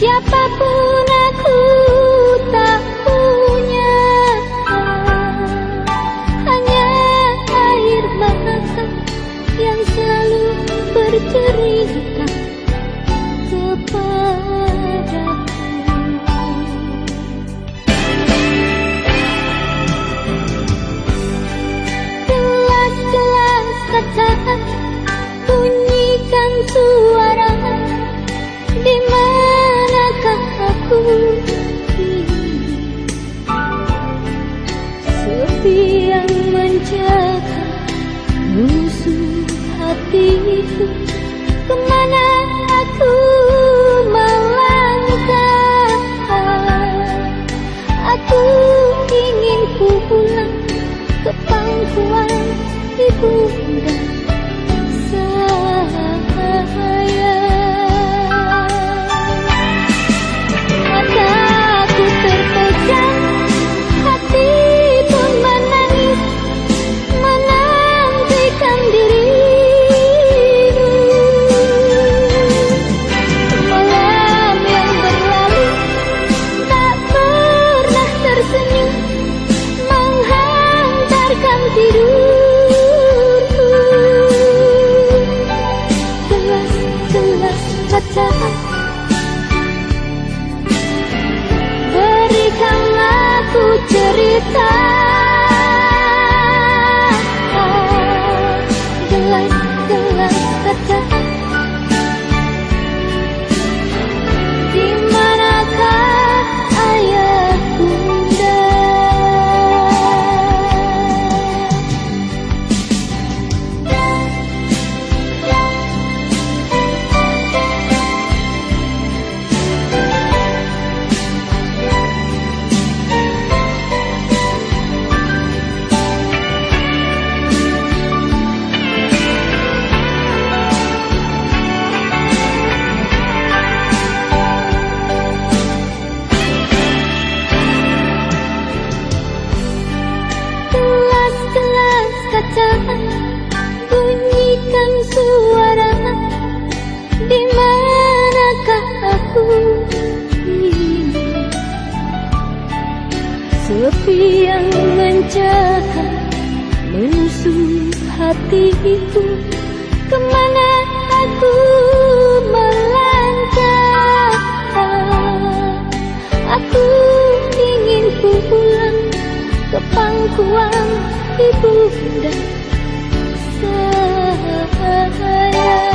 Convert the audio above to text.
siapapun hatiku Ke mana aku melangkah? Aku ingin pulang ke pangkuan ibunda Kaca Berikan aku cerita. Kaca yang menjaga menusuk hatiku ke mana aku melangkah? Aku ingin pulang ke pangkuan ibunda sayang